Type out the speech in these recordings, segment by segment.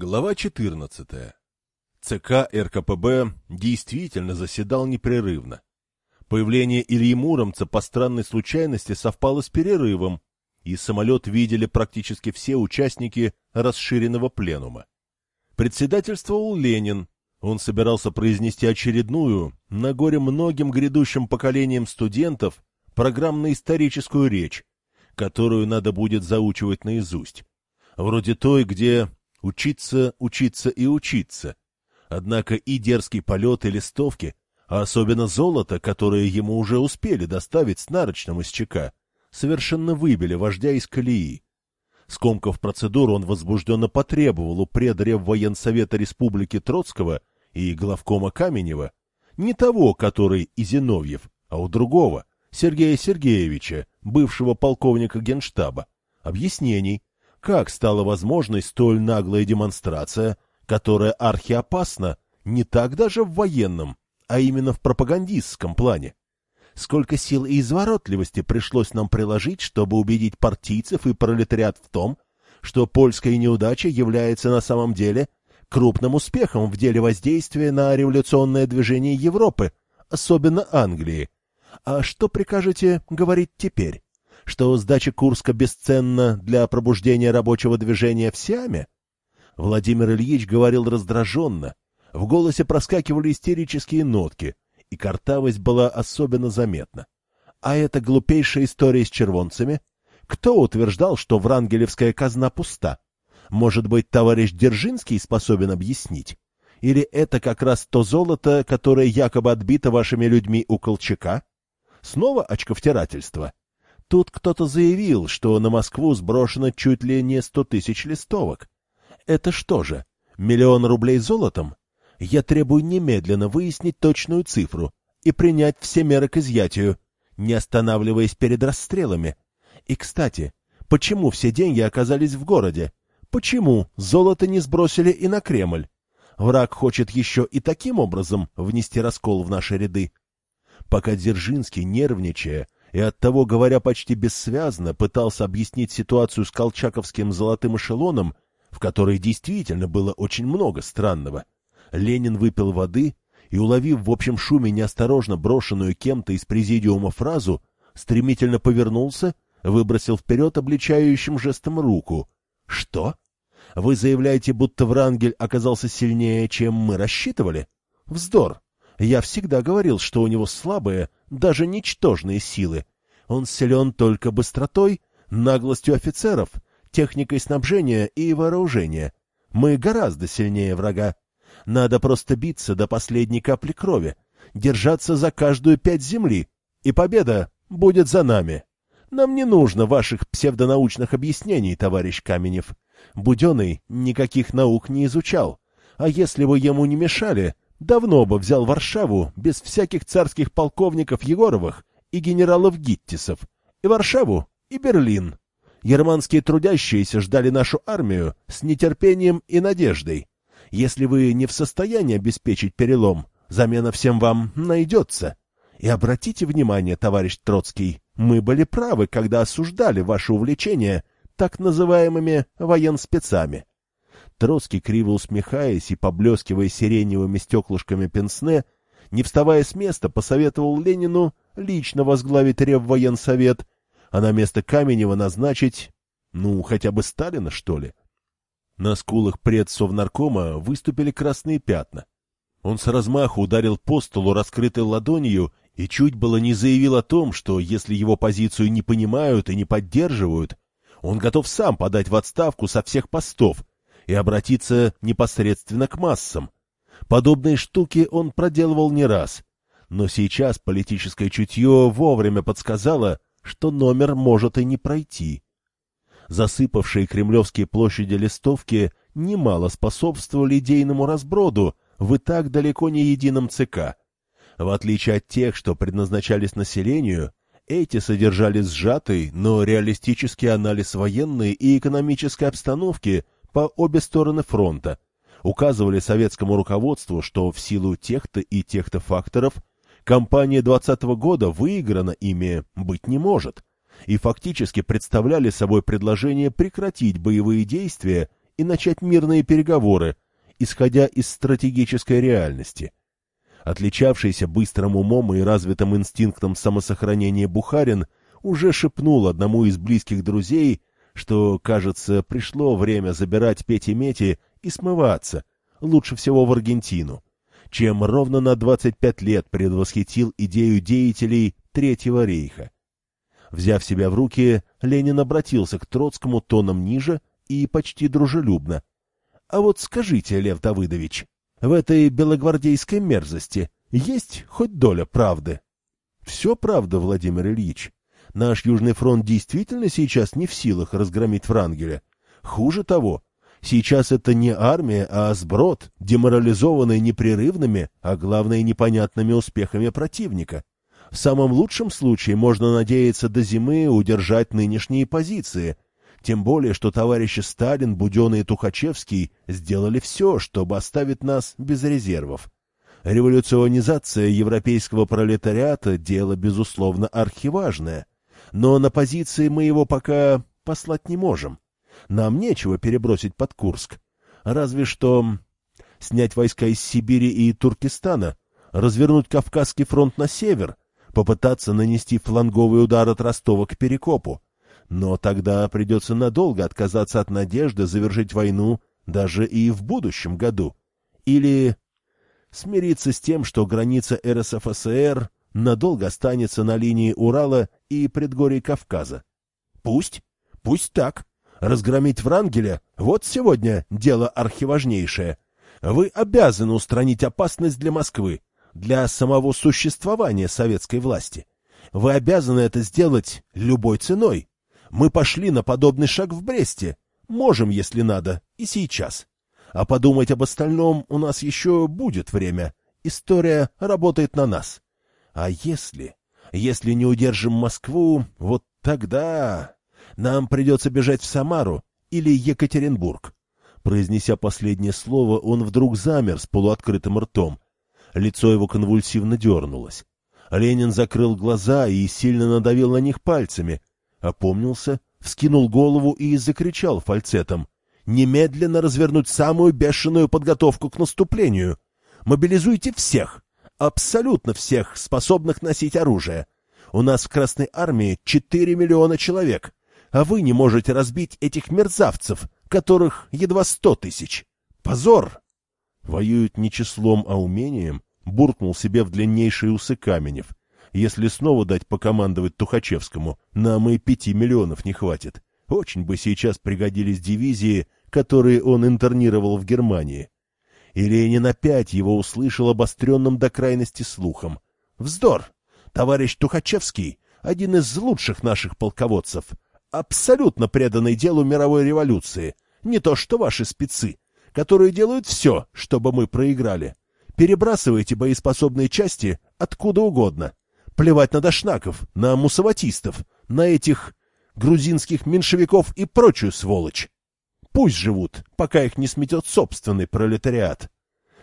Глава 14. ЦК РКПБ действительно заседал непрерывно. Появление Ильи Муромца по странной случайности совпало с перерывом, и самолет видели практически все участники расширенного пленума. Председательствовал Ленин. Он собирался произнести очередную, на горе многим грядущим поколениям студентов, программно-историческую речь, которую надо будет заучивать наизусть. Вроде той, где Учиться, учиться и учиться. Однако и дерзкий полет, и листовки, а особенно золото, которое ему уже успели доставить с нарочным из ЧК, совершенно выбили вождя из колеи. Скомкав процедуру, он возбужденно потребовал у предрев военсовета Республики Троцкого и главкома Каменева, не того, который и Зиновьев, а у другого, Сергея Сергеевича, бывшего полковника генштаба, объяснений, как стала возможной столь наглая демонстрация, которая архиопасна не так даже в военном, а именно в пропагандистском плане? Сколько сил и изворотливости пришлось нам приложить, чтобы убедить партийцев и пролетариат в том, что польская неудача является на самом деле крупным успехом в деле воздействия на революционное движение Европы, особенно Англии. А что прикажете говорить теперь? Что сдача Курска бесценна для пробуждения рабочего движения в Сиаме? Владимир Ильич говорил раздраженно, в голосе проскакивали истерические нотки, и картавость была особенно заметна. А эта глупейшая история с червонцами? Кто утверждал, что Врангелевская казна пуста? Может быть, товарищ Держинский способен объяснить? Или это как раз то золото, которое якобы отбито вашими людьми у Колчака? Снова очковтирательство? Тут кто-то заявил, что на Москву сброшено чуть ли не сто тысяч листовок. Это что же, миллион рублей золотом? Я требую немедленно выяснить точную цифру и принять все меры к изъятию, не останавливаясь перед расстрелами. И, кстати, почему все деньги оказались в городе? Почему золото не сбросили и на Кремль? Враг хочет еще и таким образом внести раскол в наши ряды. Пока Дзержинский, нервничая, и оттого, говоря почти бессвязно, пытался объяснить ситуацию с колчаковским золотым эшелоном, в которой действительно было очень много странного. Ленин выпил воды и, уловив в общем шуме неосторожно брошенную кем-то из президиума фразу, стремительно повернулся, выбросил вперед обличающим жестом руку. «Что? Вы заявляете, будто Врангель оказался сильнее, чем мы рассчитывали? Вздор! Я всегда говорил, что у него слабые, даже ничтожные силы. Он силен только быстротой, наглостью офицеров, техникой снабжения и вооружения. Мы гораздо сильнее врага. Надо просто биться до последней капли крови, держаться за каждую пять земли, и победа будет за нами. Нам не нужно ваших псевдонаучных объяснений, товарищ Каменев. Буденный никаких наук не изучал, а если вы ему не мешали, давно бы взял Варшаву без всяких царских полковников Егоровых и генералов Гиттисов, и Варшаву, и Берлин. Германские трудящиеся ждали нашу армию с нетерпением и надеждой. Если вы не в состоянии обеспечить перелом, замена всем вам найдется. И обратите внимание, товарищ Троцкий, мы были правы, когда осуждали ваше увлечение так называемыми военспецами. Троцкий, криво усмехаясь и поблескивая сиреневыми стеклышками пенсне, не вставая с места, посоветовал Ленину лично возглавить Реввоенсовет, а на место Каменева назначить, ну, хотя бы Сталина, что ли. На скулах предсовнаркома выступили красные пятна. Он с размаху ударил по столу раскрытой ладонью и чуть было не заявил о том, что если его позицию не понимают и не поддерживают, он готов сам подать в отставку со всех постов, и обратиться непосредственно к массам. Подобные штуки он проделывал не раз, но сейчас политическое чутье вовремя подсказало, что номер может и не пройти. Засыпавшие кремлевские площади листовки немало способствовали идейному разброду в и так далеко не едином ЦК. В отличие от тех, что предназначались населению, эти содержали сжатый, но реалистический анализ военной и экономической обстановки – по обе стороны фронта, указывали советскому руководству, что в силу тех-то и тех-то факторов кампания 20 -го года выиграна ими быть не может, и фактически представляли собой предложение прекратить боевые действия и начать мирные переговоры, исходя из стратегической реальности. Отличавшийся быстрым умом и развитым инстинктом самосохранения Бухарин уже шепнул одному из близких друзей, что, кажется, пришло время забирать Пети-Мети и смываться, лучше всего в Аргентину, чем ровно на 25 лет предвосхитил идею деятелей Третьего рейха. Взяв себя в руки, Ленин обратился к Троцкому тоном ниже и почти дружелюбно. — А вот скажите, Лев Давыдович, в этой белогвардейской мерзости есть хоть доля правды? — Все правда, Владимир Ильич. Наш Южный фронт действительно сейчас не в силах разгромить Врангеля. Хуже того, сейчас это не армия, а сброд, деморализованный непрерывными, а главное непонятными успехами противника. В самом лучшем случае можно надеяться до зимы удержать нынешние позиции. Тем более, что товарищи Сталин, Буденный и Тухачевский сделали все, чтобы оставить нас без резервов. Революционизация европейского пролетариата – дело, безусловно, архиважное. Но на позиции мы его пока послать не можем. Нам нечего перебросить под Курск. Разве что снять войска из Сибири и Туркестана, развернуть Кавказский фронт на север – попытаться нанести фланговый удар от Ростова к Перекопу. Но тогда придется надолго отказаться от надежды завершить войну даже и в будущем году. Или смириться с тем, что граница РСФСР надолго останется на линии Урала и предгорий Кавказа. Пусть, пусть так. Разгромить Врангеля — вот сегодня дело архиважнейшее. Вы обязаны устранить опасность для Москвы для самого существования советской власти. Вы обязаны это сделать любой ценой. Мы пошли на подобный шаг в Бресте. Можем, если надо, и сейчас. А подумать об остальном у нас еще будет время. История работает на нас. А если... Если не удержим Москву, вот тогда... Нам придется бежать в Самару или Екатеринбург. Произнеся последнее слово, он вдруг замер с полуоткрытым ртом, Лицо его конвульсивно дернулось. Ленин закрыл глаза и сильно надавил на них пальцами. Опомнился, вскинул голову и закричал фальцетом. «Немедленно развернуть самую бешеную подготовку к наступлению! Мобилизуйте всех! Абсолютно всех, способных носить оружие! У нас в Красной Армии четыре миллиона человек, а вы не можете разбить этих мерзавцев, которых едва сто тысяч! Позор!» Воюют не числом, а умением, буркнул себе в длиннейшие усы Каменев. Если снова дать покомандовать Тухачевскому, нам и пяти миллионов не хватит. Очень бы сейчас пригодились дивизии, которые он интернировал в Германии. И Ленин опять его услышал обостренным до крайности слухом. «Вздор! Товарищ Тухачевский — один из лучших наших полководцев, абсолютно преданный делу мировой революции, не то что ваши спецы которые делают все, чтобы мы проиграли. Перебрасывайте боеспособные части откуда угодно. Плевать на дошнаков, на мусаватистов, на этих грузинских меньшевиков и прочую сволочь. Пусть живут, пока их не сметет собственный пролетариат.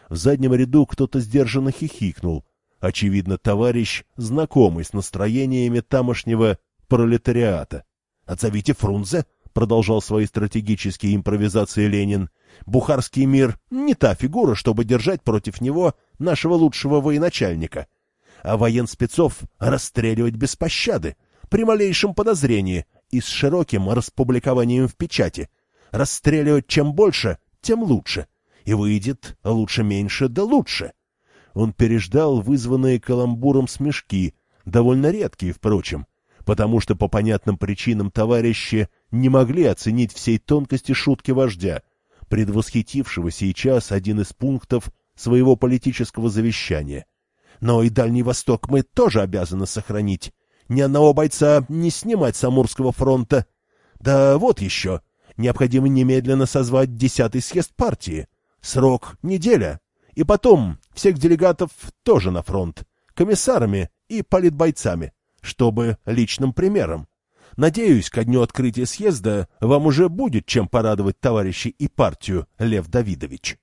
В заднем ряду кто-то сдержанно хихикнул. Очевидно, товарищ, знакомый с настроениями тамошнего пролетариата. «Отзовите Фрунзе», — продолжал свои стратегические импровизации Ленин, Бухарский мир не та фигура, чтобы держать против него нашего лучшего военачальника. А военспецов расстреливать без пощады, при малейшем подозрении и с широким распубликованием в печати. Расстреливать чем больше, тем лучше. И выйдет лучше меньше, да лучше. Он переждал вызванные каламбуром смешки, довольно редкие, впрочем, потому что по понятным причинам товарищи не могли оценить всей тонкости шутки вождя — предвосхитившего сейчас один из пунктов своего политического завещания. Но и Дальний Восток мы тоже обязаны сохранить. Ни одного бойца не снимать с Амурского фронта. Да вот еще. Необходимо немедленно созвать десятый съезд партии. Срок — неделя. И потом всех делегатов тоже на фронт. Комиссарами и политбойцами, чтобы личным примером. Надеюсь, ко дню открытия съезда вам уже будет чем порадовать товарищей и партию, Лев Давидович.